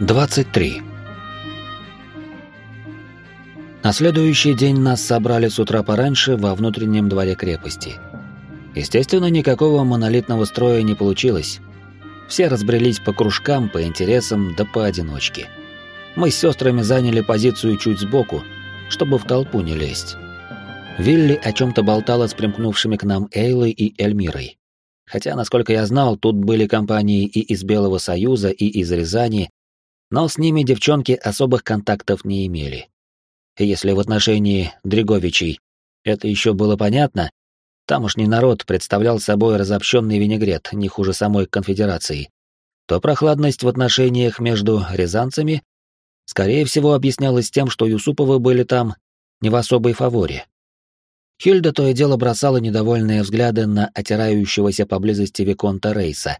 23. На следующий день нас собрали с утра пораньше во внутреннем дворе крепости. Естественно, никакого монолитного строя не получилось. Все разбрелись по кружкам, по интересам, да поодиночке. Мы с сестрами заняли позицию чуть сбоку, чтобы в толпу не лезть. Вилли о чем-то болтала с примкнувшими к нам Эйлой и Эльмирой. Хотя, насколько я знал, тут были компании и из Белого Союза, и из Рязани, но с ними девчонки особых контактов не имели. И если в отношении Дриговичей это еще было понятно, тамошний народ представлял собой разобщенный винегрет, не хуже самой конфедерации, то прохладность в отношениях между рязанцами, скорее всего, объяснялась тем, что Юсуповы были там не в особой фаворе. Хильда то и дело бросала недовольные взгляды на отирающегося поблизости Виконта Рейса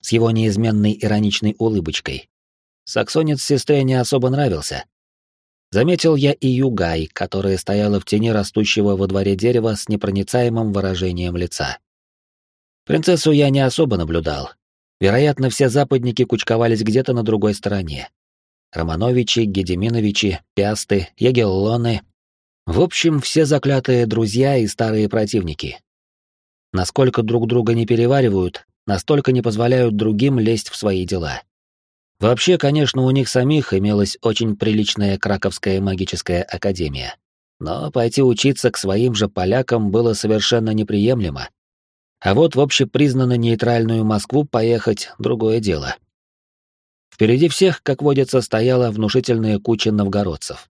с его неизменной ироничной улыбочкой. Саксонец сестре не особо нравился. Заметил я и Югай, которая стояла в тени растущего во дворе дерева с непроницаемым выражением лица. Принцессу я не особо наблюдал. Вероятно, все западники кучковались где-то на другой стороне. Романовичи, Гедеминовичи, Пиасты, Егеллоны. В общем, все заклятые друзья и старые противники. Насколько друг друга не переваривают, настолько не позволяют другим лезть в свои дела. Вообще, конечно, у них самих имелась очень приличная Краковская магическая академия. Но пойти учиться к своим же полякам было совершенно неприемлемо. А вот в общепризнанно нейтральную Москву поехать — другое дело. Впереди всех, как водится, стояла внушительная куча новгородцев.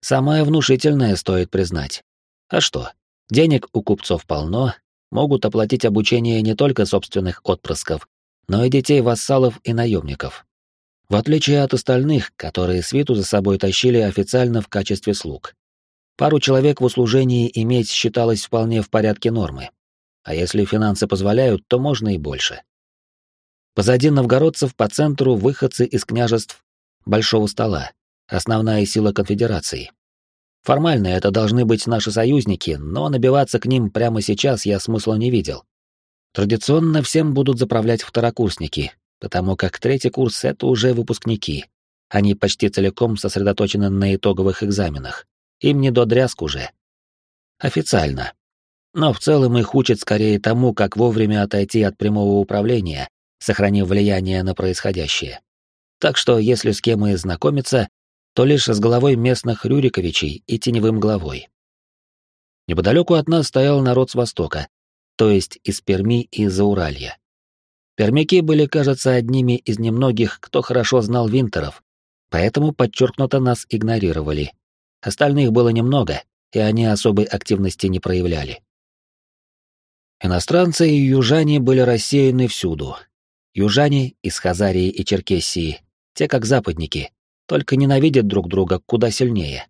Самая внушительная, стоит признать. А что, денег у купцов полно, могут оплатить обучение не только собственных отпрысков, но и детей вассалов и наемников. В отличие от остальных, которые свиту за собой тащили официально в качестве слуг. Пару человек в услужении иметь считалось вполне в порядке нормы. А если финансы позволяют, то можно и больше. Позади новгородцев по центру выходцы из княжеств Большого Стола, основная сила конфедерации. Формально это должны быть наши союзники, но набиваться к ним прямо сейчас я смысла не видел. Традиционно всем будут заправлять второкурсники, потому как третий курс — это уже выпускники. Они почти целиком сосредоточены на итоговых экзаменах. Им не до дрязг уже. Официально. Но в целом их учат скорее тому, как вовремя отойти от прямого управления, сохранив влияние на происходящее. Так что, если с кем и знакомиться, то лишь с головой местных Рюриковичей и теневым главой. Неподалеку от нас стоял народ с Востока, то есть из Перми и Зауралья. Пермяки были, кажется, одними из немногих, кто хорошо знал Винтеров, поэтому подчеркнуто нас игнорировали. Остальных было немного, и они особой активности не проявляли. Иностранцы и южане были рассеяны всюду. Южане из Хазарии и Черкессии, те как западники, только ненавидят друг друга куда сильнее.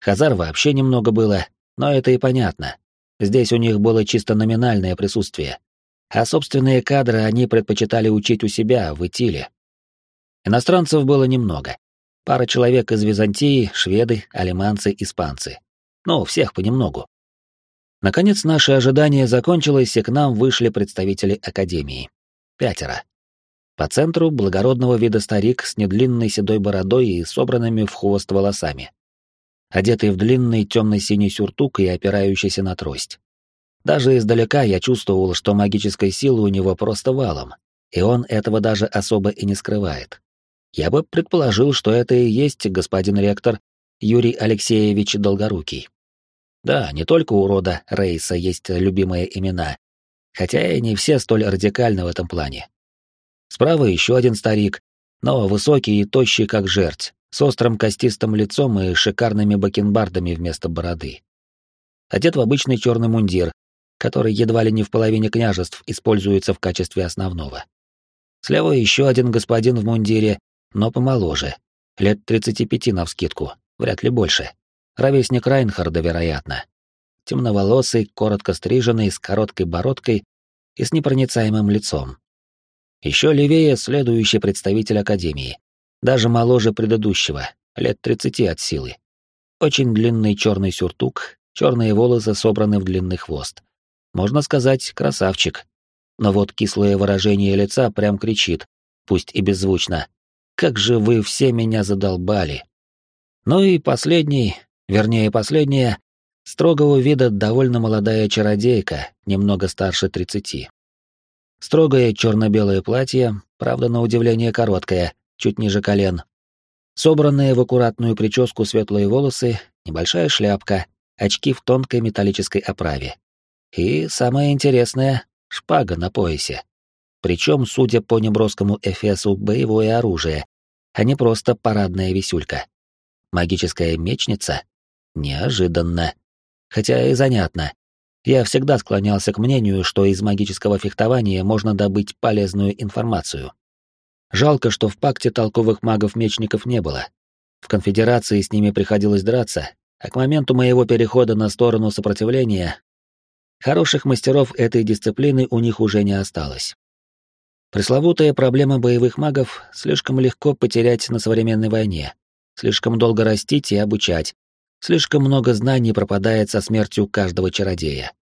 Хазар вообще немного было, но это и понятно. Здесь у них было чисто номинальное присутствие а собственные кадры они предпочитали учить у себя, в Итиле. Иностранцев было немного. Пара человек из Византии, шведы, алиманцы, испанцы. Ну, всех понемногу. Наконец, наше ожидание закончилось, и к нам вышли представители Академии. Пятеро. По центру благородного вида старик с недлинной седой бородой и собранными в хвост волосами. Одетый в длинный темно-синий сюртук и опирающийся на трость. Даже издалека я чувствовал, что магической силы у него просто валом, и он этого даже особо и не скрывает. Я бы предположил, что это и есть господин ректор Юрий Алексеевич Долгорукий. Да, не только у рода Рейса есть любимые имена, хотя и не все столь радикальны в этом плане. Справа еще один старик, но высокий и тощий, как жерть, с острым костистым лицом и шикарными бакенбардами вместо бороды. Одет в обычный черный мундир, который едва ли не в половине княжеств используется в качестве основного. Слева еще один господин в мундире, но помоложе, лет 35 навскидку, вряд ли больше. Ровесник Райнхарда, вероятно. Темноволосый, коротко стриженный, с короткой бородкой и с непроницаемым лицом. Еще левее следующий представитель Академии, даже моложе предыдущего, лет 30 от силы. Очень длинный черный сюртук, черные волосы собраны в длинный хвост. Можно сказать, красавчик. Но вот кислое выражение лица прям кричит, пусть и беззвучно. как же вы все меня задолбали. Ну и последний, вернее последняя, строгого вида довольно молодая чародейка, немного старше тридцати. Строгое черно-белое платье, правда, на удивление короткое, чуть ниже колен. Собранные в аккуратную прическу светлые волосы, небольшая шляпка, очки в тонкой металлической оправе. И самое интересное — шпага на поясе. Причем, судя по неброскому эфесу, боевое оружие, а не просто парадная висюлька. Магическая мечница? Неожиданно. Хотя и занятно. Я всегда склонялся к мнению, что из магического фехтования можно добыть полезную информацию. Жалко, что в пакте толковых магов-мечников не было. В конфедерации с ними приходилось драться, а к моменту моего перехода на сторону сопротивления хороших мастеров этой дисциплины у них уже не осталось. Пресловутая проблема боевых магов слишком легко потерять на современной войне, слишком долго растить и обучать, слишком много знаний пропадает со смертью каждого чародея.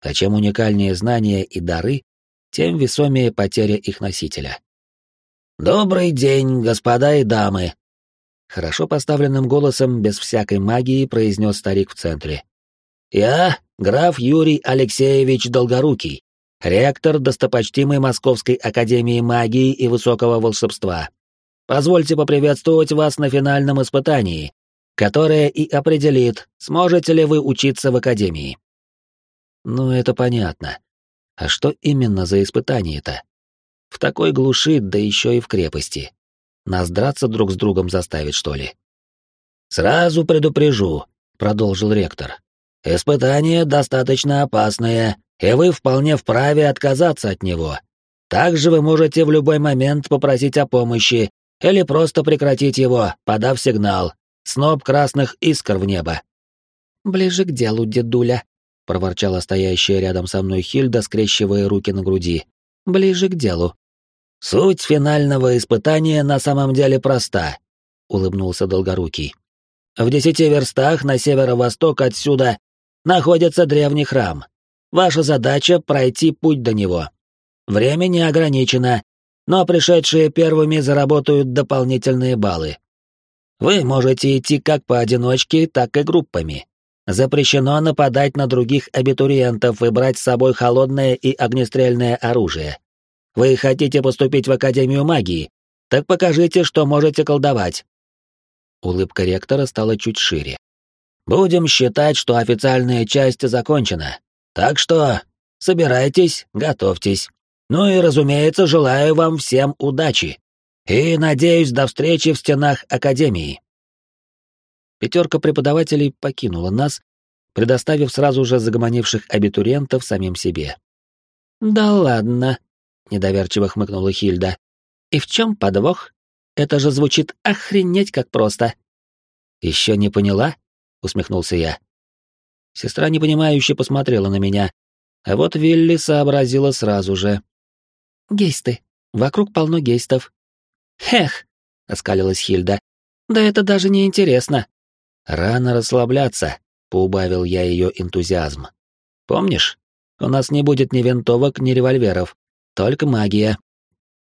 А чем уникальнее знания и дары, тем весомее потеря их носителя. «Добрый день, господа и дамы!» Хорошо поставленным голосом, без всякой магии, произнес старик в центре. «Я граф Юрий Алексеевич Долгорукий, ректор достопочтимой Московской Академии Магии и Высокого Волшебства. Позвольте поприветствовать вас на финальном испытании, которое и определит, сможете ли вы учиться в Академии». Ну, это понятно. А что именно за испытание-то? В такой глуши, да еще и в крепости. Нас драться друг с другом заставить, что ли? «Сразу предупрежу», — продолжил ректор. «Испытание достаточно опасное, и вы вполне вправе отказаться от него. Также вы можете в любой момент попросить о помощи или просто прекратить его, подав сигнал. Сноп красных искр в небо». «Ближе к делу, дедуля», — проворчала стоящая рядом со мной Хильда, скрещивая руки на груди. «Ближе к делу». «Суть финального испытания на самом деле проста», — улыбнулся Долгорукий. «В десяти верстах на северо-восток отсюда находится древний храм. Ваша задача — пройти путь до него. Время не ограничено, но пришедшие первыми заработают дополнительные баллы. Вы можете идти как поодиночке, так и группами. Запрещено нападать на других абитуриентов и брать с собой холодное и огнестрельное оружие. Вы хотите поступить в Академию магии? Так покажите, что можете колдовать. Улыбка ректора стала чуть шире. Будем считать, что официальная часть закончена. Так что собирайтесь, готовьтесь. Ну и, разумеется, желаю вам всем удачи. И надеюсь до встречи в стенах Академии. Пятерка преподавателей покинула нас, предоставив сразу же загомонивших абитуриентов самим себе. «Да ладно», недоверчиво хмыкнула Хильда. И в чем подвох? Это же звучит охренеть как просто. Еще не поняла? Усмехнулся я. Сестра непонимающе посмотрела на меня, а вот Вилли сообразила сразу же. Гейсты. Вокруг полно гейстов. Хех, оскалилась Хильда. Да это даже не интересно. Рано расслабляться, поубавил я ее энтузиазм. Помнишь, у нас не будет ни винтовок, ни револьверов. Только магия.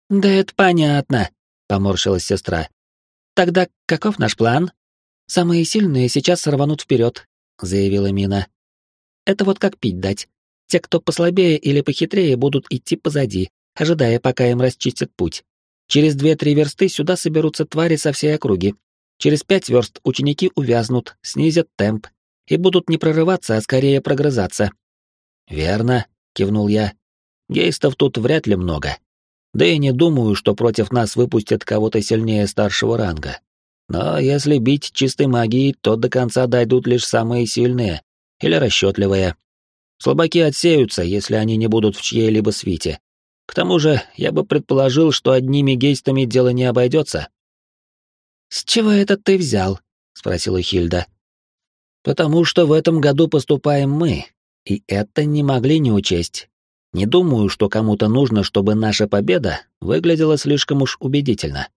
Да это понятно, поморщилась сестра. Тогда каков наш план? Самые сильные сейчас рванут вперед, заявила Мина. Это вот как пить дать. Те, кто послабее или похитрее, будут идти позади, ожидая, пока им расчистят путь. Через две-три версты сюда соберутся твари со всей округи. Через пять верст ученики увязнут, снизят темп и будут не прорываться, а скорее прогрызаться. Верно, кивнул я. Гейстов тут вряд ли много. Да и не думаю, что против нас выпустят кого-то сильнее старшего ранга. Но если бить чистой магией, то до конца дойдут лишь самые сильные или расчетливые. Слабаки отсеются, если они не будут в чьей-либо свите. К тому же, я бы предположил, что одними гейстами дело не обойдется. «С чего это ты взял?» — спросила Хильда. «Потому что в этом году поступаем мы, и это не могли не учесть. Не думаю, что кому-то нужно, чтобы наша победа выглядела слишком уж убедительно.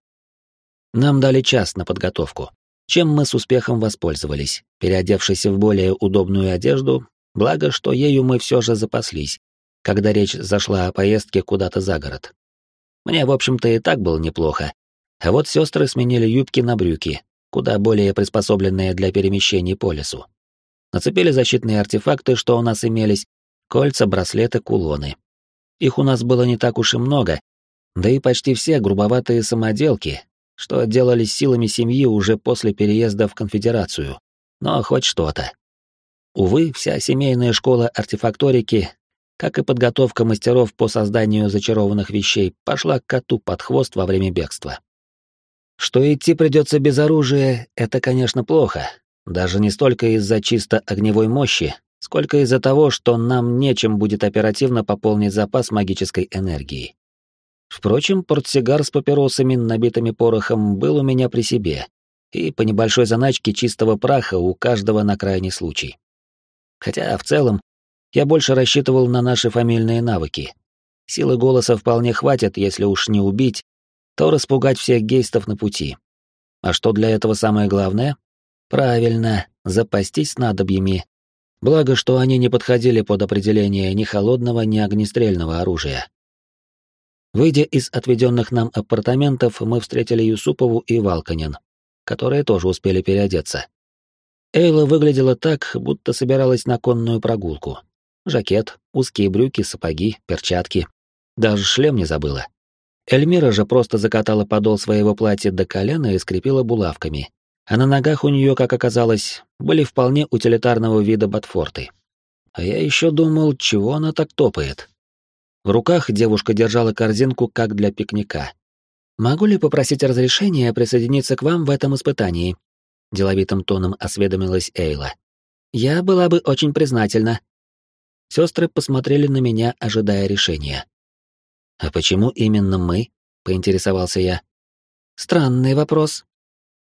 Нам дали час на подготовку, чем мы с успехом воспользовались, переодевшись в более удобную одежду, благо, что ею мы все же запаслись, когда речь зашла о поездке куда-то за город. Мне, в общем-то, и так было неплохо. А вот сестры сменили юбки на брюки, куда более приспособленные для перемещений по лесу. Нацепили защитные артефакты, что у нас имелись, кольца, браслеты, кулоны. Их у нас было не так уж и много, да и почти все грубоватые самоделки, что делались силами семьи уже после переезда в конфедерацию. Но хоть что-то. Увы, вся семейная школа артефакторики, как и подготовка мастеров по созданию зачарованных вещей, пошла к коту под хвост во время бегства. Что идти придется без оружия, это, конечно, плохо. Даже не столько из-за чисто огневой мощи, сколько из-за того, что нам нечем будет оперативно пополнить запас магической энергии. Впрочем, портсигар с папиросами, набитыми порохом, был у меня при себе, и по небольшой заначке чистого праха у каждого на крайний случай. Хотя, в целом, я больше рассчитывал на наши фамильные навыки. Силы голоса вполне хватит, если уж не убить, то распугать всех гейстов на пути. А что для этого самое главное? Правильно, запастись надобьями. Благо, что они не подходили под определение ни холодного, ни огнестрельного оружия. Выйдя из отведенных нам апартаментов, мы встретили Юсупову и Валканин, которые тоже успели переодеться. Эйла выглядела так, будто собиралась на конную прогулку. Жакет, узкие брюки, сапоги, перчатки. Даже шлем не забыла. Эльмира же просто закатала подол своего платья до колена и скрепила булавками. А на ногах у нее, как оказалось, были вполне утилитарного вида ботфорты. А я еще думал, чего она так топает. В руках девушка держала корзинку как для пикника. «Могу ли попросить разрешения присоединиться к вам в этом испытании?» Деловитым тоном осведомилась Эйла. «Я была бы очень признательна». Сестры посмотрели на меня, ожидая решения. «А почему именно мы?» — поинтересовался я. «Странный вопрос».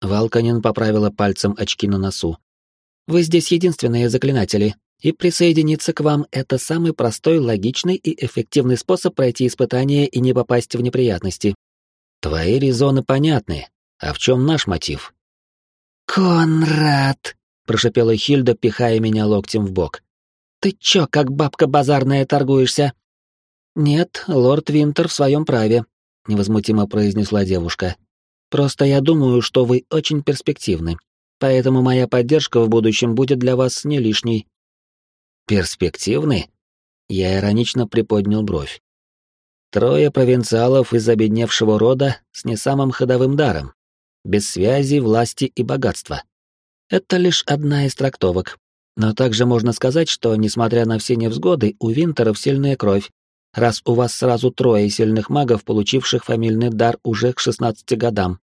Валканин поправила пальцем очки на носу. «Вы здесь единственные заклинатели, и присоединиться к вам — это самый простой, логичный и эффективный способ пройти испытание и не попасть в неприятности. Твои резоны понятны, а в чем наш мотив? «Конрад!» — прошипела Хильда, пихая меня локтем в бок. «Ты чё, как бабка базарная, торгуешься?» «Нет, лорд Винтер в своем праве», — невозмутимо произнесла девушка. «Просто я думаю, что вы очень перспективны, поэтому моя поддержка в будущем будет для вас не лишней». «Перспективны?» Я иронично приподнял бровь. Трое провинциалов из обедневшего рода с не самым ходовым даром, без связи, власти и богатства. Это лишь одна из трактовок. Но также можно сказать, что, несмотря на все невзгоды, у Винтеров сильная кровь, раз у вас сразу трое сильных магов, получивших фамильный дар уже к 16 годам.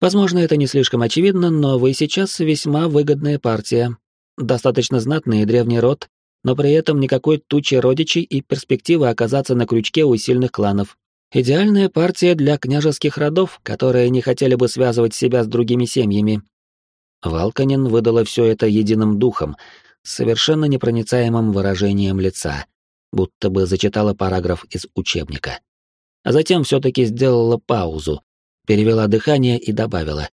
Возможно, это не слишком очевидно, но вы сейчас весьма выгодная партия. Достаточно знатный и древний род, но при этом никакой тучи родичей и перспективы оказаться на крючке у сильных кланов. Идеальная партия для княжеских родов, которые не хотели бы связывать себя с другими семьями. Валканин выдала все это единым духом, совершенно непроницаемым выражением лица, будто бы зачитала параграф из учебника. А затем все-таки сделала паузу, перевела дыхание и добавила.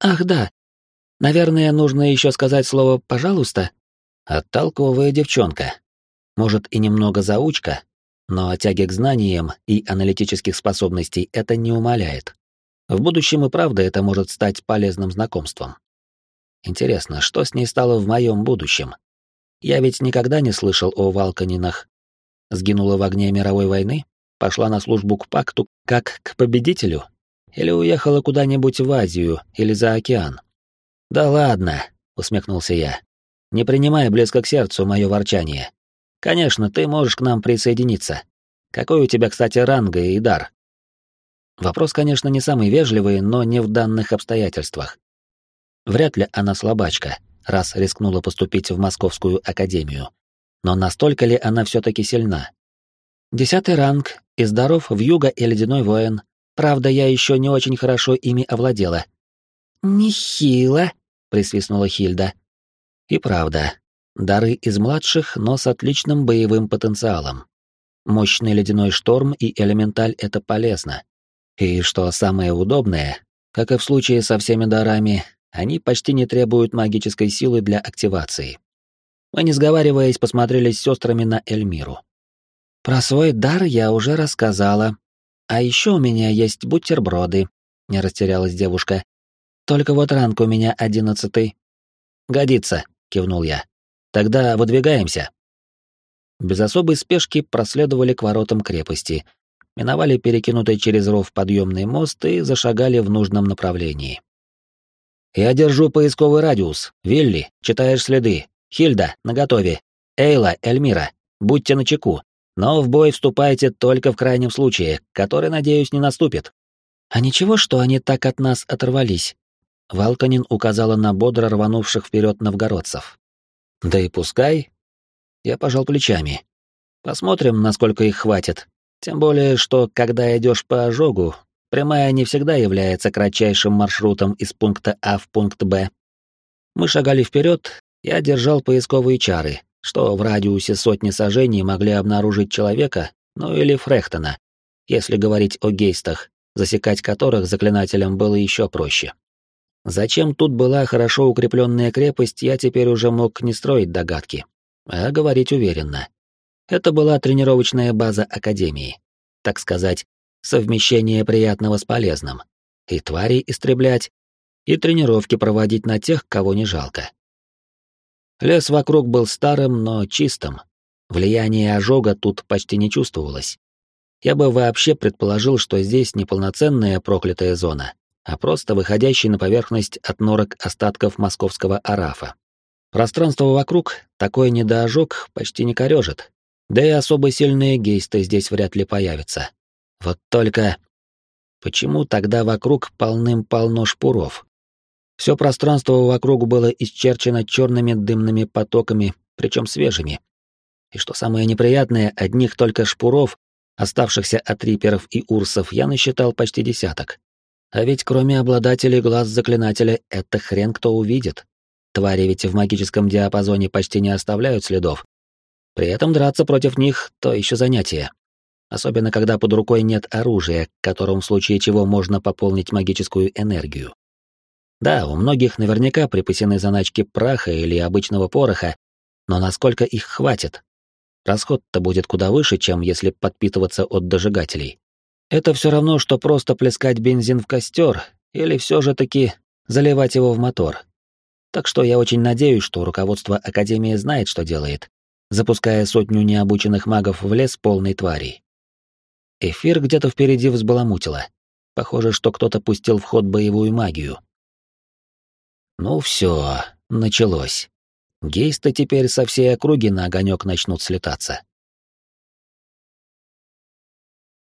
«Ах да, наверное, нужно еще сказать слово «пожалуйста». Отталковая девчонка. Может, и немного заучка, но тяги к знаниям и аналитических способностей это не умаляет. В будущем и правда это может стать полезным знакомством. Интересно, что с ней стало в моем будущем? Я ведь никогда не слышал о Валканинах. Сгинула в огне мировой войны? Пошла на службу к пакту как к победителю? Или уехала куда-нибудь в Азию или за океан? «Да ладно», — усмехнулся я. «Не принимай близко к сердцу мое ворчание. Конечно, ты можешь к нам присоединиться. Какой у тебя, кстати, ранг и дар? Вопрос, конечно, не самый вежливый, но не в данных обстоятельствах. Вряд ли она слабачка, раз рискнула поступить в Московскую академию. Но настолько ли она все-таки сильна? Десятый ранг, и здоров в юго и ледяной воин. Правда, я еще не очень хорошо ими овладела. «Нехило», — присвистнула Хильда. И правда, Дары из младших, но с отличным боевым потенциалом. Мощный ледяной шторм и элементаль — это полезно. И что самое удобное, как и в случае со всеми дарами, они почти не требуют магической силы для активации. Мы, не сговариваясь, посмотрели с сестрами на Эльмиру. «Про свой дар я уже рассказала. А еще у меня есть бутерброды», — не растерялась девушка. «Только вот ранг у меня одиннадцатый». «Годится», — кивнул я. «Тогда выдвигаемся». Без особой спешки проследовали к воротам крепости, миновали перекинутый через ров подъемный мост и зашагали в нужном направлении. «Я держу поисковый радиус. Вилли, читаешь следы. Хильда, наготове. Эйла, Эльмира, будьте начеку. Но в бой вступайте только в крайнем случае, который, надеюсь, не наступит». «А ничего, что они так от нас оторвались?» Валканин указала на бодро рванувших вперед новгородцев. «Да и пускай». Я пожал плечами. «Посмотрим, насколько их хватит. Тем более, что когда идешь по ожогу, прямая не всегда является кратчайшим маршрутом из пункта А в пункт Б. Мы шагали вперед, я держал поисковые чары, что в радиусе сотни сажений могли обнаружить человека, ну или Фрехтона, если говорить о гейстах, засекать которых заклинателям было еще проще. Зачем тут была хорошо укрепленная крепость, я теперь уже мог не строить догадки, а говорить уверенно. Это была тренировочная база Академии. Так сказать, совмещение приятного с полезным. И твари истреблять, и тренировки проводить на тех, кого не жалко. Лес вокруг был старым, но чистым. Влияние ожога тут почти не чувствовалось. Я бы вообще предположил, что здесь не полноценная проклятая зона, а просто выходящий на поверхность от норок остатков московского арафа. Пространство вокруг такой недоожог почти не корежит, да и особо сильные гейсты здесь вряд ли появятся. Вот только... Почему тогда вокруг полным-полно шпуров? Все пространство вокруг было исчерчено черными дымными потоками, причем свежими. И что самое неприятное, одних только шпуров, оставшихся от риперов и урсов, я насчитал почти десяток. А ведь кроме обладателей глаз заклинателя, это хрен кто увидит. Твари ведь в магическом диапазоне почти не оставляют следов, при этом драться против них — то еще занятие. Особенно, когда под рукой нет оружия, которым в случае чего можно пополнить магическую энергию. Да, у многих наверняка припасены заначки праха или обычного пороха, но насколько их хватит? Расход-то будет куда выше, чем если подпитываться от дожигателей. Это все равно, что просто плескать бензин в костер, или все же таки заливать его в мотор. Так что я очень надеюсь, что руководство Академии знает, что делает, запуская сотню необученных магов в лес полный тварей. Эфир где-то впереди взбаламутило. Похоже, что кто-то пустил в ход боевую магию. Ну все, началось. Гейсты теперь со всей округи на огонек начнут слетаться.